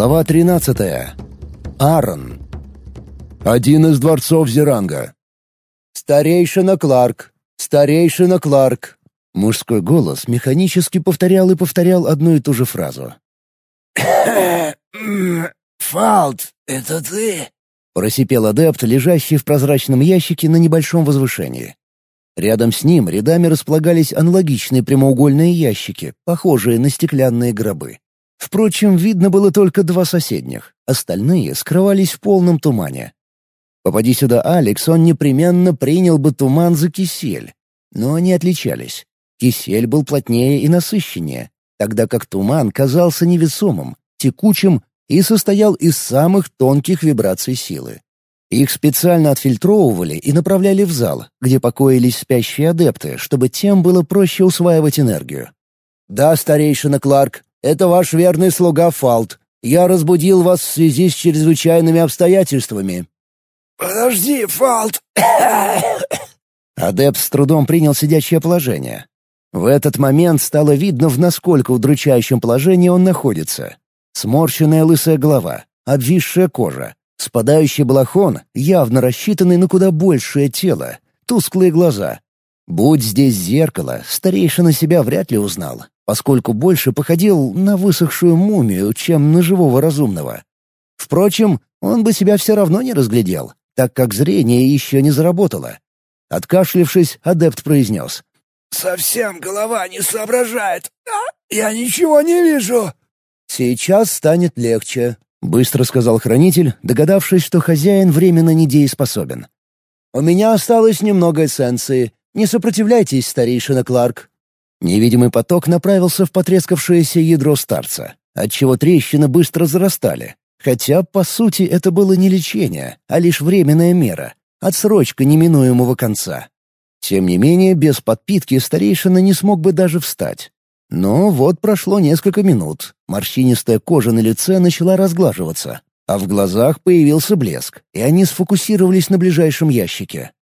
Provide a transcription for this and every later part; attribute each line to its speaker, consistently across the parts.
Speaker 1: Глава 13. Аарон. Один из дворцов Зеранга. «Старейшина Кларк! Старейшина Кларк!» Мужской голос механически повторял и повторял одну и ту же фразу.
Speaker 2: «Фалт, это ты?»
Speaker 1: — просипел адепт, лежащий в прозрачном ящике на небольшом возвышении. Рядом с ним рядами располагались аналогичные прямоугольные ящики, похожие на стеклянные гробы. Впрочем, видно было только два соседних, остальные скрывались в полном тумане. Попади сюда Алекс, он непременно принял бы туман за кисель. Но они отличались. Кисель был плотнее и насыщеннее, тогда как туман казался невесомым, текучим и состоял из самых тонких вибраций силы. Их специально отфильтровывали и направляли в зал, где покоились спящие адепты, чтобы тем было проще усваивать энергию. «Да, старейшина Кларк, это ваш верный слуга Фалт. Я разбудил вас в связи с чрезвычайными обстоятельствами».
Speaker 2: «Подожди, Фалт!»
Speaker 1: Адепт с трудом принял сидячее положение. В этот момент стало видно, в насколько удручающем положении он находится. Сморщенная лысая голова, обвисшая кожа, Спадающий балахон, явно рассчитанный на куда большее тело, тусклые глаза. Будь здесь зеркало, старейшина себя вряд ли узнал, поскольку больше походил на высохшую мумию, чем на живого разумного. Впрочем, он бы себя все равно не разглядел, так как зрение еще не заработало. Откашлившись, адепт произнес.
Speaker 2: «Совсем голова не соображает. А? Я ничего не вижу».
Speaker 1: «Сейчас станет легче», — быстро сказал хранитель, догадавшись, что хозяин временно недееспособен. «У меня осталось немного эссенции. Не сопротивляйтесь, старейшина Кларк». Невидимый поток направился в потрескавшееся ядро старца, отчего трещины быстро зарастали. Хотя, по сути, это было не лечение, а лишь временная мера, отсрочка неминуемого конца. Тем не менее, без подпитки старейшина не смог бы даже встать. Но вот прошло несколько минут, морщинистая кожа на лице начала разглаживаться, а в глазах появился блеск, и они сфокусировались на ближайшем ящике.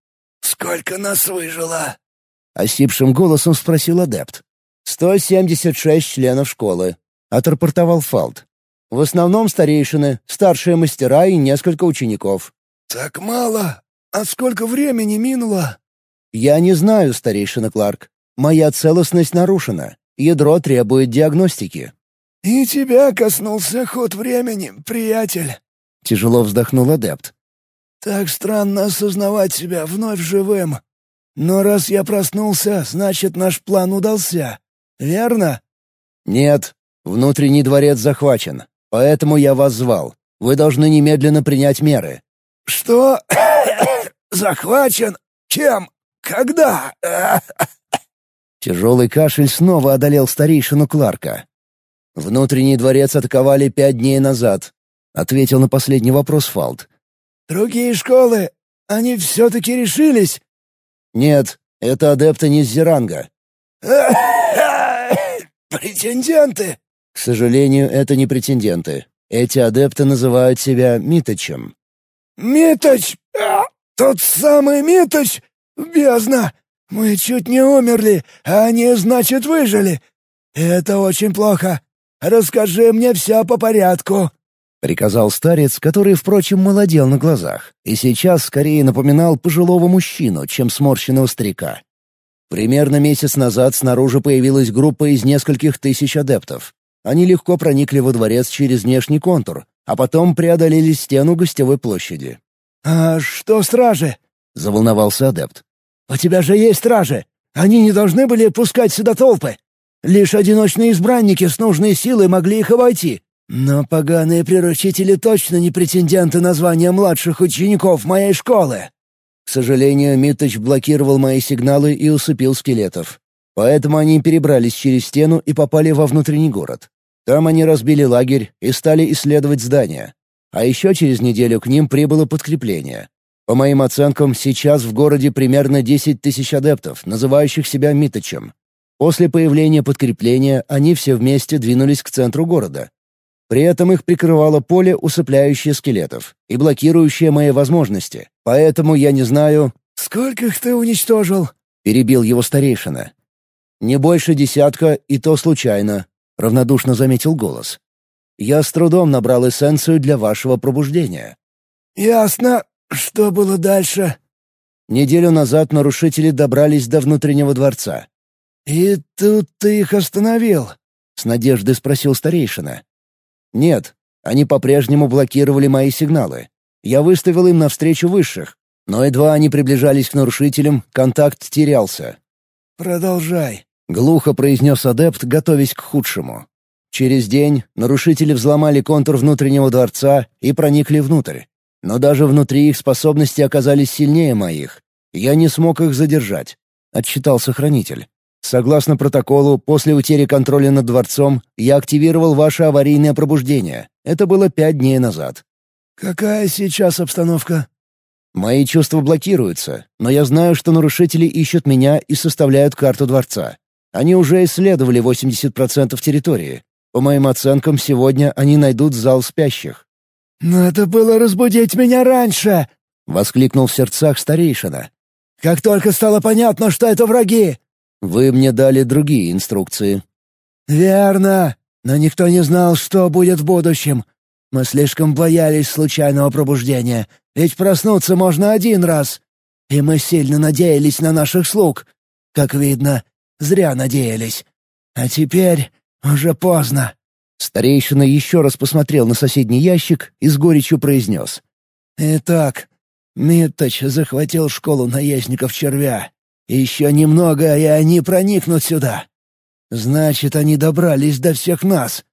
Speaker 2: «Сколько нас выжило?»
Speaker 1: — осипшим голосом спросил адепт. «Сто семьдесят шесть членов школы», — отрапортовал Фалт. «В основном старейшины, старшие мастера и несколько учеников».
Speaker 2: «Так мало? А сколько времени минуло?»
Speaker 1: «Я не знаю, старейшина Кларк. Моя целостность нарушена. Ядро требует диагностики».
Speaker 2: «И тебя коснулся ход времени, приятель», — тяжело вздохнул адепт. «Так странно осознавать себя вновь живым. Но раз я проснулся, значит, наш план удался. Верно?»
Speaker 1: «Нет, внутренний дворец захвачен, поэтому я вас звал. Вы должны немедленно принять меры».
Speaker 2: «Что? Захвачен? Кем? Когда?»
Speaker 1: Тяжелый кашель снова одолел старейшину Кларка. «Внутренний дворец атаковали пять дней назад», — ответил на последний вопрос Фалт.
Speaker 2: «Другие школы, они все-таки решились?»
Speaker 1: «Нет, это адепты не Зеранга».
Speaker 2: «Претенденты?»
Speaker 1: «К сожалению, это не претенденты. Эти адепты называют себя Миточем».
Speaker 2: «Миточ! А, тот самый Миточ! Бездна! Мы чуть не умерли, а они, значит, выжили. Это очень плохо. Расскажи мне все по порядку».
Speaker 1: — приказал старец, который, впрочем, молодел на глазах, и сейчас скорее напоминал пожилого мужчину, чем сморщенного старика. Примерно месяц назад снаружи появилась группа из нескольких тысяч адептов. Они легко проникли во дворец через внешний контур, а потом преодолели стену гостевой площади.
Speaker 2: «А что стражи?» — заволновался адепт. «У тебя же есть стражи! Они не должны были пускать сюда толпы! Лишь одиночные избранники с нужной силой могли их обойти. Но поганые приручители точно не претенденты на звание младших учеников моей школы!»
Speaker 1: К сожалению, Миточ блокировал мои сигналы и усыпил скелетов. Поэтому они перебрались через стену и попали во внутренний город. Там они разбили лагерь и стали исследовать здания. А еще через неделю к ним прибыло подкрепление. По моим оценкам, сейчас в городе примерно 10 тысяч адептов, называющих себя Миточем. После появления подкрепления они все вместе двинулись к центру города. При этом их прикрывало поле, усыпляющее скелетов и блокирующее мои возможности. Поэтому я не знаю...
Speaker 2: «Сколько их ты уничтожил?»
Speaker 1: — перебил его старейшина. «Не больше десятка, и то случайно», — равнодушно заметил голос. Я с трудом набрал эссенцию для вашего пробуждения».
Speaker 2: «Ясно. Что было дальше?»
Speaker 1: Неделю назад нарушители добрались до внутреннего дворца.
Speaker 2: «И тут ты их остановил?»
Speaker 1: — с надеждой спросил старейшина. «Нет, они по-прежнему блокировали мои сигналы. Я выставил им навстречу высших, но едва они приближались к нарушителям, контакт терялся.
Speaker 2: «Продолжай», —
Speaker 1: глухо произнес адепт, готовясь к худшему. Через день нарушители взломали контур внутреннего дворца и проникли внутрь. Но даже внутри их способности оказались сильнее моих. Я не смог их задержать, — отчитался хранитель. Согласно протоколу, после утери контроля над дворцом я активировал ваше аварийное пробуждение. Это было пять дней назад.
Speaker 2: «Какая сейчас обстановка?»
Speaker 1: «Мои чувства блокируются, но я знаю, что нарушители ищут меня и составляют карту дворца. Они уже исследовали 80% территории. По моим оценкам, сегодня они найдут зал спящих».
Speaker 2: «Надо было разбудить меня раньше!» — воскликнул в сердцах старейшина. «Как только стало понятно, что это враги!»
Speaker 1: «Вы мне дали другие инструкции».
Speaker 2: «Верно. Но никто не знал, что будет в будущем. Мы слишком боялись случайного пробуждения, ведь проснуться можно один раз. И мы сильно надеялись на наших слуг. Как видно, зря надеялись. А теперь уже поздно».
Speaker 1: Старейшина еще раз посмотрел на соседний ящик и с горечью произнес.
Speaker 2: «Итак, Митточ захватил школу наездников червя. Еще немного, и они проникнут сюда. Значит, они добрались до всех нас.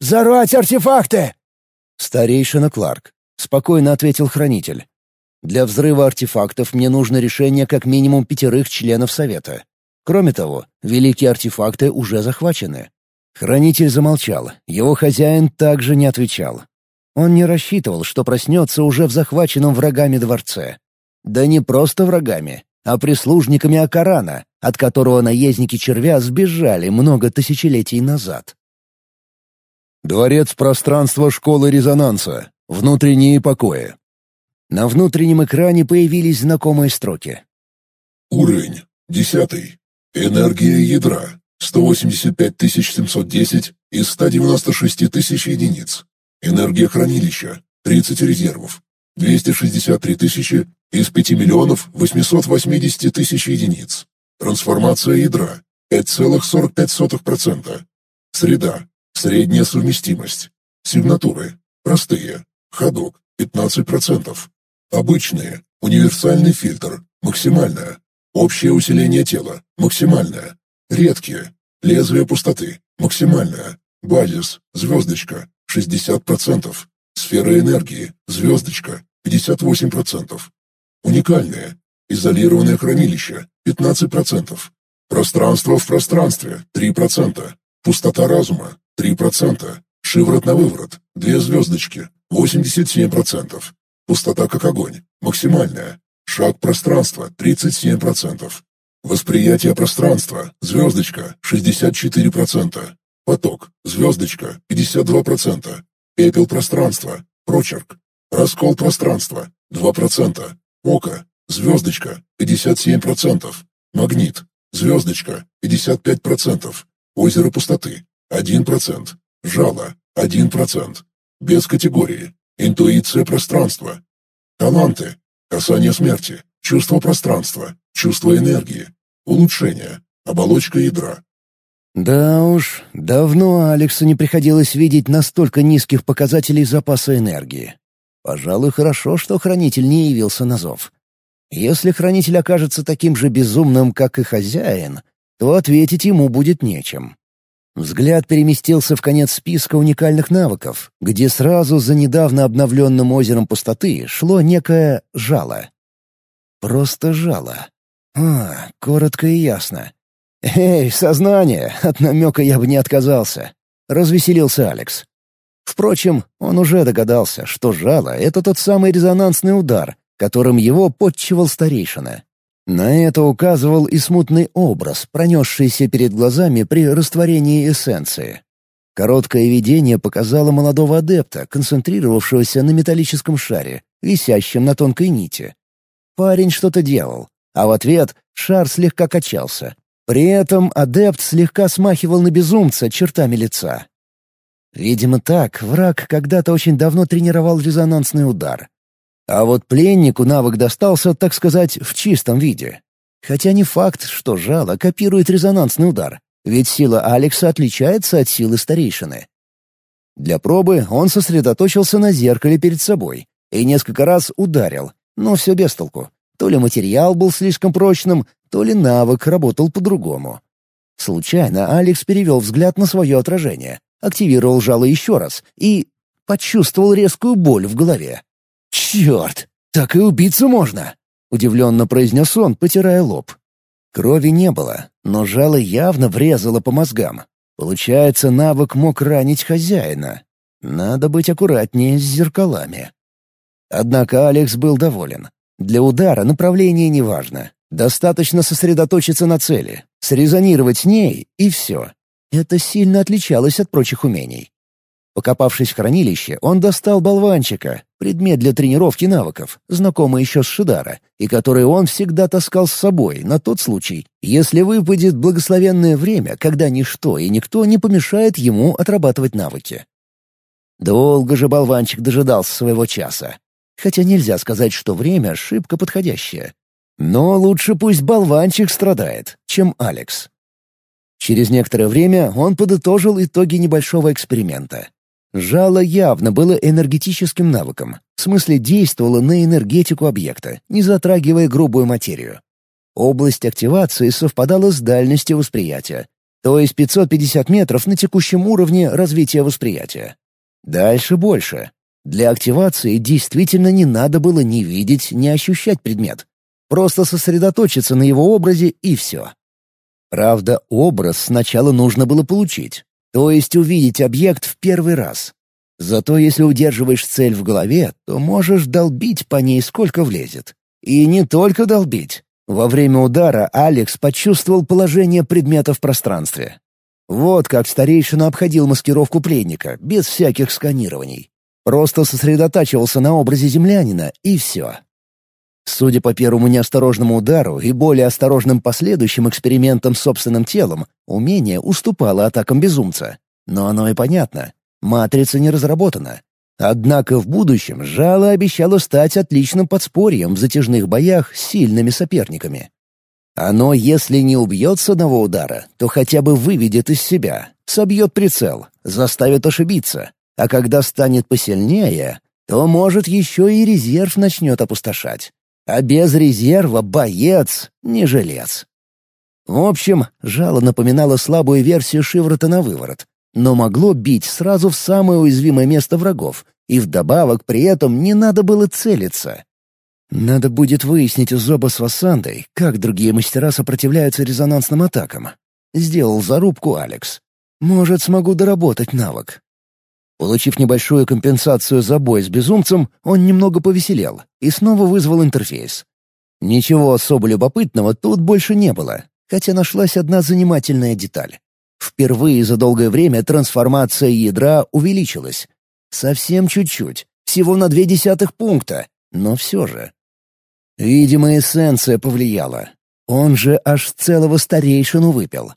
Speaker 2: «Взорвать артефакты!»
Speaker 1: «Старейшина Кларк», — спокойно ответил хранитель. «Для взрыва артефактов мне нужно решение как минимум пятерых членов Совета. Кроме того, великие артефакты уже захвачены». Хранитель замолчал, его хозяин также не отвечал. Он не рассчитывал, что проснется уже в захваченном врагами дворце. Да не просто врагами, а прислужниками Акарана, от которого наездники червя сбежали много тысячелетий назад. Дворец пространства школы резонанса. Внутренние покои. На внутреннем экране появились знакомые строки.
Speaker 3: Уровень. Десятый. Энергия ядра. 185 710 из 196 тысяч единиц. Энергия хранилища. 30 резервов. 263 тысячи из 5 миллионов 880 тысяч единиц. Трансформация ядра 5,45%. Среда. Средняя совместимость. Сигнатуры. Простые. Ходок 15%. Обычные. Универсальный фильтр. Максимальное. Общее усиление тела. Максимальное. Редкие. Лезвие пустоты. Максимальное. Базис. Звездочка. 60%. Сфера энергии, звездочка, 58%. Уникальное, изолированное хранилище, 15%. Пространство в пространстве, 3%. Пустота разума, 3%. Шиворот на выворот, две звездочки, 87%. Пустота как огонь, максимальная. Шаг пространства, 37%. Восприятие пространства, звездочка, 64%. Поток, звездочка, 52%. Пепел пространства. Прочерк. Раскол пространства. 2%. Око. Звездочка. 57%. Магнит. Звездочка. 55%. Озеро пустоты. 1%. Жало. 1%. Без категории. Интуиция пространства. Таланты. Касание смерти. Чувство пространства. Чувство энергии. Улучшение. Оболочка ядра.
Speaker 1: Да уж, давно Алексу не приходилось видеть настолько низких показателей запаса энергии. Пожалуй, хорошо, что хранитель не явился на зов. Если хранитель окажется таким же безумным, как и хозяин, то ответить ему будет нечем. Взгляд переместился в конец списка уникальных навыков, где сразу за недавно обновленным озером пустоты шло некое жало. Просто жало. А, коротко и ясно. «Эй, сознание! От намека я бы не отказался!» — развеселился Алекс. Впрочем, он уже догадался, что жало — это тот самый резонансный удар, которым его подчивал старейшина. На это указывал и смутный образ, пронесшийся перед глазами при растворении эссенции. Короткое видение показало молодого адепта, концентрировавшегося на металлическом шаре, висящем на тонкой нити. Парень что-то делал, а в ответ шар слегка качался, при этом адепт слегка смахивал на безумца чертами лица. Видимо, так враг когда-то очень давно тренировал резонансный удар. А вот пленнику навык достался, так сказать, в чистом виде. Хотя не факт, что жало копирует резонансный удар, ведь сила Алекса отличается от силы старейшины. Для пробы он сосредоточился на зеркале перед собой и несколько раз ударил, но все без толку. То ли материал был слишком прочным, то ли навык работал по-другому. Случайно Алекс перевел взгляд на свое отражение, активировал жало еще раз и почувствовал резкую боль в голове. «Черт! Так и убиться можно!» — удивленно произнес он, потирая лоб. Крови не было, но жало явно врезало по мозгам. Получается, навык мог ранить хозяина. Надо быть аккуратнее с зеркалами. Однако Алекс был доволен. Для удара направление не важно. Достаточно сосредоточиться на цели, срезонировать с ней — и все. Это сильно отличалось от прочих умений. Покопавшись в хранилище, он достал болванчика, предмет для тренировки навыков, знакомый еще с Шидара, и который он всегда таскал с собой на тот случай, если выпадет благословенное время, когда ничто и никто не помешает ему отрабатывать навыки. Долго же болванчик дожидался своего часа. Хотя нельзя сказать, что время шибко подходящее. Но лучше пусть болванчик страдает, чем Алекс. Через некоторое время он подытожил итоги небольшого эксперимента. Жало явно было энергетическим навыком, в смысле действовало на энергетику объекта, не затрагивая грубую материю. Область активации совпадала с дальностью восприятия, то есть 550 метров на текущем уровне развития восприятия. Дальше больше. Для активации действительно не надо было ни видеть, ни ощущать предмет. Просто сосредоточиться на его образе и все. Правда, образ сначала нужно было получить, то есть увидеть объект в первый раз. Зато если удерживаешь цель в голове, то можешь долбить по ней сколько влезет. И не только долбить. Во время удара Алекс почувствовал положение предмета в пространстве. Вот как старейшина обходил маскировку пленника, без всяких сканирований. Просто сосредотачивался на образе землянина, и все. Судя по первому неосторожному удару и более осторожным последующим экспериментам с собственным телом, умение уступало атакам безумца. Но оно и понятно. Матрица не разработана. Однако в будущем жало обещало стать отличным подспорьем в затяжных боях с сильными соперниками. Оно, если не убьет с одного удара, то хотя бы выведет из себя, собьет прицел, заставит ошибиться, а когда станет посильнее, то, может, еще и резерв начнет опустошать. А без резерва боец не жилец. В общем, жало напоминало слабую версию шиврота на выворот, но могло бить сразу в самое уязвимое место врагов, и вдобавок при этом не надо было целиться. Надо будет выяснить у Зоба с Вассандой, как другие мастера сопротивляются резонансным атакам. Сделал зарубку Алекс. Может, смогу доработать навык. Получив небольшую компенсацию за бой с безумцем, он немного повеселел и снова вызвал интерфейс. Ничего особо любопытного тут больше не было, хотя нашлась одна занимательная деталь. Впервые за долгое время трансформация ядра увеличилась. Совсем чуть-чуть, всего на две десятых пункта, но все же. Видимо, эссенция повлияла. Он же аж целого старейшину выпил.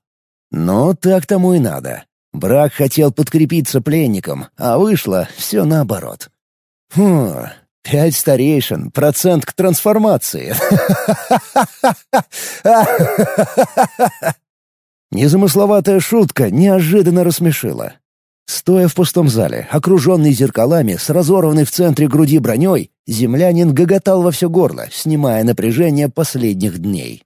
Speaker 1: Но так тому и надо. Брак хотел подкрепиться пленником, а вышло все наоборот. Фу, пять старейшин, процент к трансформации. Незамысловатая шутка неожиданно рассмешила. Стоя в пустом зале, окруженный зеркалами, с разорванной в центре груди броней, землянин гоготал во все горло, снимая напряжение последних дней.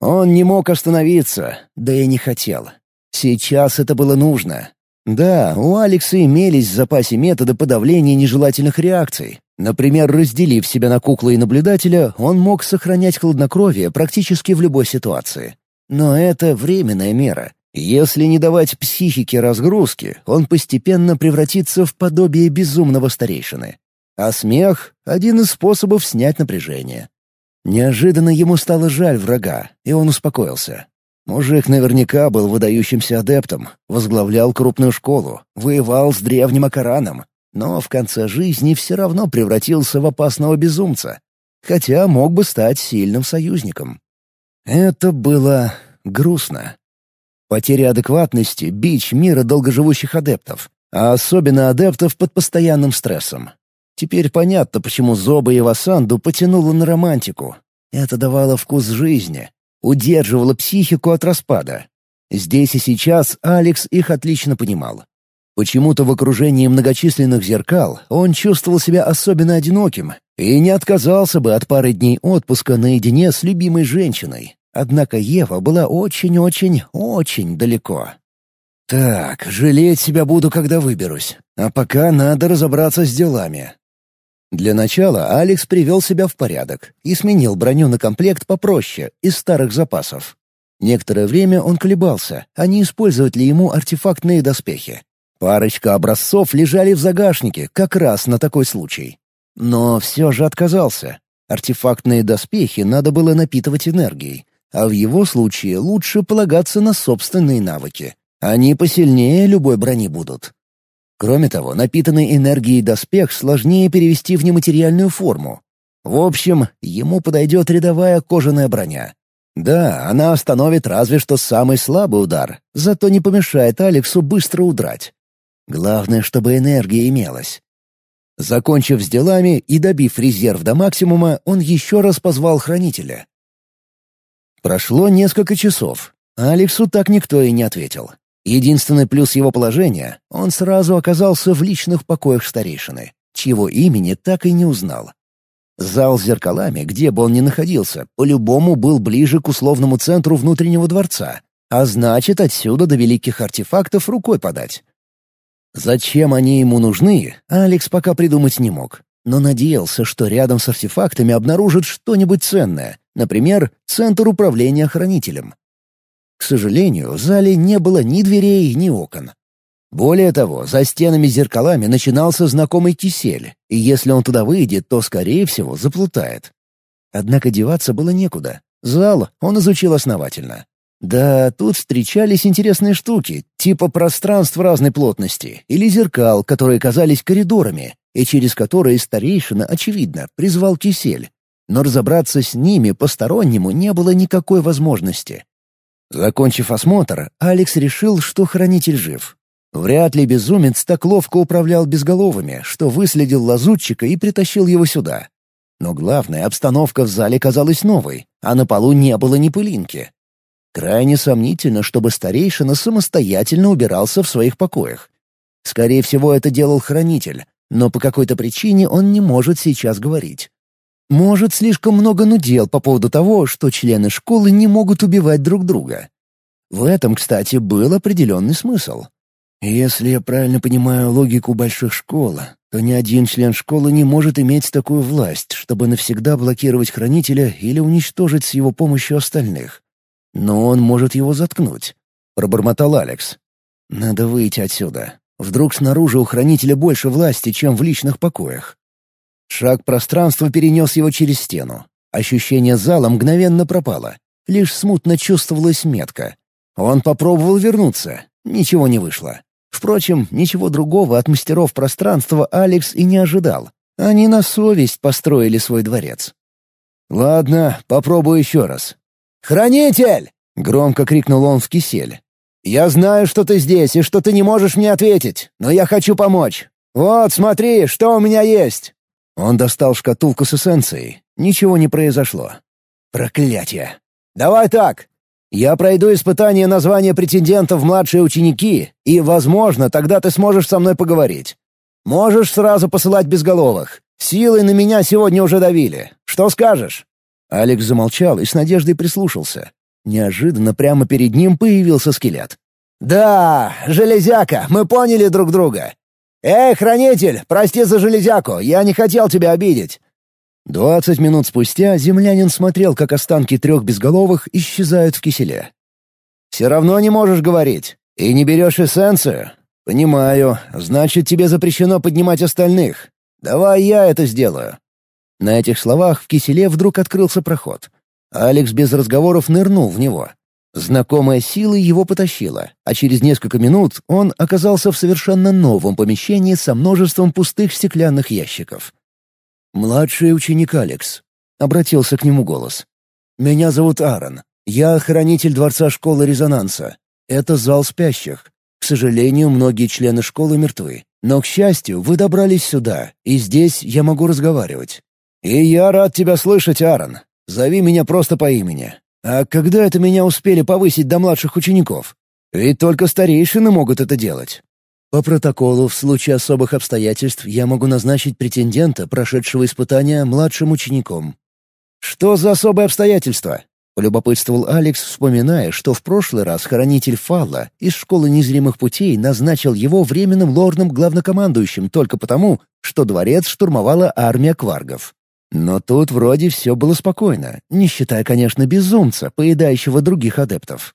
Speaker 1: Он не мог остановиться, да и не хотел. Сейчас это было нужно. Да, у Алекса имелись в запасе методы подавления нежелательных реакций. Например, разделив себя на куклу и наблюдателя, он мог сохранять хладнокровие практически в любой ситуации. Но это временная мера. Если не давать психике разгрузки, он постепенно превратится в подобие безумного старейшины. А смех — один из способов снять напряжение. Неожиданно ему стало жаль врага, и он успокоился. Мужик наверняка был выдающимся адептом, возглавлял крупную школу, воевал с древним Акараном, но в конце жизни все равно превратился в опасного безумца, хотя мог бы стать сильным союзником. Это было грустно. Потеря адекватности — бич мира долгоживущих адептов. а особенно адептов под постоянным стрессом. Теперь понятно, почему Зоба и Васанду потянуло на романтику. Это давало вкус жизни, удерживало психику от распада. Здесь и сейчас Алекс их отлично понимал. Почему-то в окружении многочисленных зеркал он чувствовал себя особенно одиноким и не отказался бы от пары дней отпуска наедине с любимой женщиной. Однако Ева была очень-очень-очень далеко. «Так, жалеть себя буду, когда выберусь. А пока надо разобраться с делами». Для начала Алекс привел себя в порядок и сменил броню на комплект попроще, из старых запасов. Некоторое время он колебался, а не использовать ли ему артефактные доспехи. Парочка образцов лежали в загашнике как раз на такой случай. Но все же отказался. Артефактные доспехи надо было напитывать энергией, а в его случае лучше полагаться на собственные навыки. Они посильнее любой брони будут. Кроме того, напитанный энергией доспех сложнее перевести в нематериальную форму. В общем, ему подойдет рядовая кожаная броня. Да, она остановит разве что самый слабый удар, зато не помешает Алексу быстро удрать. Главное, чтобы энергия имелась. Закончив с делами и добив резерв до максимума, он еще раз позвал хранителя. Прошло несколько часов. Алексу так никто и не ответил. Единственный плюс его положения — он сразу оказался в личных покоях старейшины, чьего имени так и не узнал. Зал с зеркалами, где бы он ни находился, по-любому был ближе к условному центру внутреннего дворца, а значит, отсюда до великих артефактов рукой подать. Зачем они ему нужны, Алекс пока придумать не мог, но надеялся, что рядом с артефактами обнаружат что-нибудь ценное, например, центр управления хранителем. К сожалению, в зале не было ни дверей, ни окон. Более того, за стенами-зеркалами начинался знакомый кисель, и если он туда выйдет, то, скорее всего, заплутает. Однако деваться было некуда. Зал он изучил основательно. Да, тут встречались интересные штуки, типа пространств разной плотности или зеркал, которые казались коридорами, и через которые старейшина, очевидно, призвал кисель. Но разобраться с ними постороннему не было никакой возможности. Закончив осмотр, Алекс решил, что хранитель жив. Вряд ли безумец так ловко управлял безголовыми, что выследил лазутчика и притащил его сюда. Но главное, обстановка в зале казалась новой, а на полу не было ни пылинки. Крайне сомнительно, чтобы старейшина самостоятельно убирался в своих покоях. Скорее всего, это делал хранитель, но по какой-то причине он не может сейчас говорить. Может, слишком много нудел по поводу того, что члены школы не могут убивать друг друга. В этом, кстати, был определенный смысл. Если я правильно понимаю логику больших школ, то ни один член школы не может иметь такую власть, чтобы навсегда блокировать хранителя или уничтожить с его помощью остальных. Но он может его заткнуть», — пробормотал Алекс. «Надо выйти отсюда. Вдруг снаружи у хранителя больше власти, чем в личных покоях». Шаг пространства перенес его через стену. Ощущение зала мгновенно пропало. Лишь смутно чувствовалась метка. Он попробовал вернуться. Ничего не вышло. Впрочем, ничего другого от мастеров пространства Алекс и не ожидал. Они на совесть построили свой дворец. «Ладно, попробую еще раз. «Хранитель!» — громко крикнул он в кисель. «Я знаю, что ты здесь и что ты не можешь мне ответить, но я хочу помочь. Вот, смотри, что у меня есть!» Он достал шкатулку с эссенцией. Ничего не произошло. Проклятие! «Давай так. Я пройду испытание на звание претендента в младшие ученики, и, возможно, тогда ты сможешь со мной поговорить. Можешь сразу посылать безголовых. Силы на меня сегодня уже давили. Что скажешь?» Алекс замолчал и с надеждой прислушался. Неожиданно прямо перед ним появился скелет. «Да, железяка, мы поняли друг друга. Эй, хранитель, прости за железяку, я не хотел тебя обидеть». Двадцать минут спустя землянин смотрел, как останки трех безголовых исчезают в киселе. «Все равно не можешь говорить. И не берешь эссенцию? Понимаю. Значит, тебе запрещено поднимать остальных. Давай я это сделаю. На этих словах в киселе вдруг открылся проход. Алекс без разговоров нырнул в него. Знакомая сила его потащила, а через несколько минут он оказался в совершенно новом помещении со множеством пустых стеклянных ящиков. «Младший ученик Алекс», — обратился к нему голос. «Меня зовут Аарон. Я хранитель Дворца Школы Резонанса. Это зал спящих. К сожалению, многие члены школы мертвы. Но, к счастью, вы добрались сюда, и здесь я могу разговаривать. И я рад тебя слышать, Аарон. Зови меня просто по имени. А когда это меня успели повысить до младших учеников? Ведь только старейшины могут это делать. По протоколу, в случае особых обстоятельств, я могу назначить претендента, прошедшего испытания, младшим учеником. Что за особые обстоятельства? Полюбопытствовал Алекс, вспоминая, что в прошлый раз хранитель Фалла из Школы Незримых Путей назначил его временным лорным главнокомандующим только потому, что дворец штурмовала армия кваргов. Но тут вроде все было спокойно, не считая, конечно, безумца, поедающего других адептов.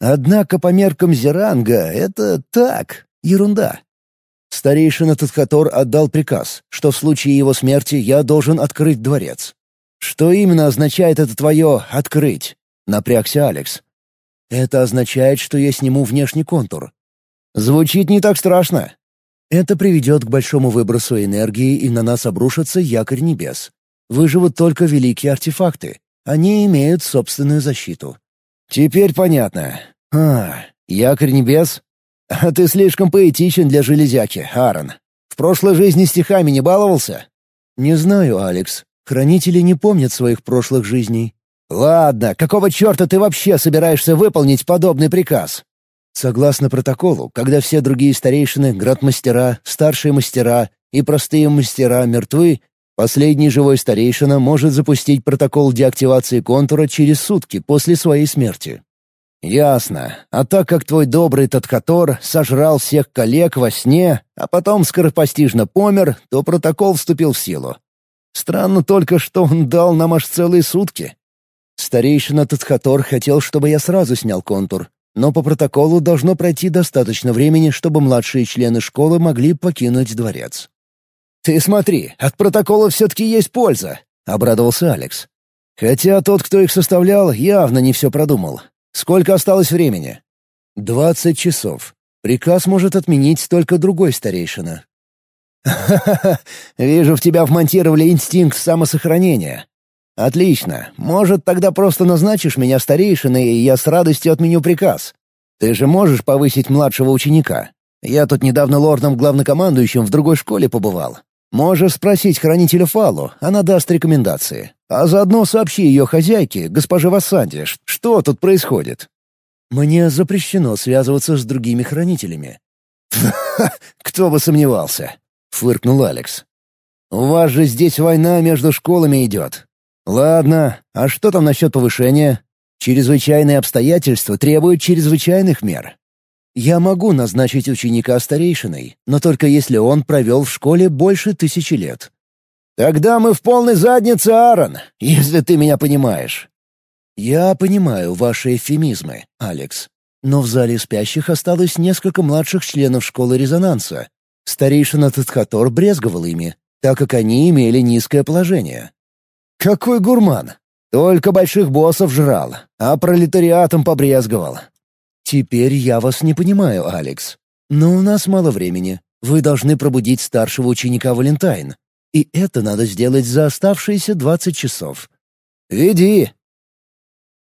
Speaker 1: Однако по меркам Зеранга это так, ерунда. Старейшина Тадхатор отдал приказ, что в случае его смерти я должен открыть дворец. Что именно означает это твое «открыть»? Напрягся Алекс. Это означает, что я сниму внешний контур. Звучит не так страшно. Это приведет к большому выбросу энергии, и на нас обрушится якорь небес. Выживут только великие артефакты. Они имеют собственную защиту. Теперь понятно. А, якорь небес? А ты слишком поэтичен для железяки, Аарон. В прошлой жизни стихами не баловался? Не знаю, Алекс. Хранители не помнят своих прошлых жизней. Ладно, какого черта ты вообще собираешься выполнить подобный приказ? Согласно протоколу, когда все другие старейшины, градмастера, старшие мастера и простые мастера мертвы, последний живой старейшина может запустить протокол деактивации контура через сутки после своей смерти. «Ясно. А так как твой добрый Таткатор сожрал всех коллег во сне, а потом скоропостижно помер, то протокол вступил в силу. Странно только, что он дал нам аж целые сутки. Старейшина Татхатор хотел, чтобы я сразу снял контур, но по протоколу должно пройти достаточно времени, чтобы младшие члены школы могли покинуть дворец. «Ты смотри, от протокола все-таки есть польза», — обрадовался Алекс. Хотя тот, кто их составлял, явно не все продумал. Сколько осталось времени? «Двадцать часов. Приказ может отменить только другой старейшина». «Ха-ха-ха! Вижу, в тебя вмонтировали инстинкт самосохранения. «Отлично. Может, тогда просто назначишь меня старейшиной, и я с радостью отменю приказ. Ты же можешь повысить младшего ученика. Я тут недавно лордом главнокомандующим в другой школе побывал. Можешь спросить хранителя Фалу, она даст рекомендации. А заодно сообщи ее хозяйке, госпоже Вассанде, что тут происходит». «Мне запрещено связываться с другими хранителями». «Кто бы сомневался», — фыркнул Алекс. «У вас же здесь война между школами идет. «Ладно, а что там насчет повышения? Чрезвычайные обстоятельства требуют чрезвычайных мер. Я могу назначить ученика старейшиной, но только если он провел в школе больше тысячи лет. Тогда мы в полной заднице, Аарон, если ты меня понимаешь». «Я понимаю ваши эвфемизмы, Алекс. Но в зале спящих осталось несколько младших членов школы резонанса. Старейшина Тадхатор брезговал ими, так как они имели низкое положение. Какой гурман! Только больших боссов жрал, а пролетариатом побрезговал. Теперь я вас не понимаю, Алекс. Но у нас мало времени. Вы должны пробудить старшего ученика Валентайн. И это надо сделать за оставшиеся двадцать часов. «Веди!»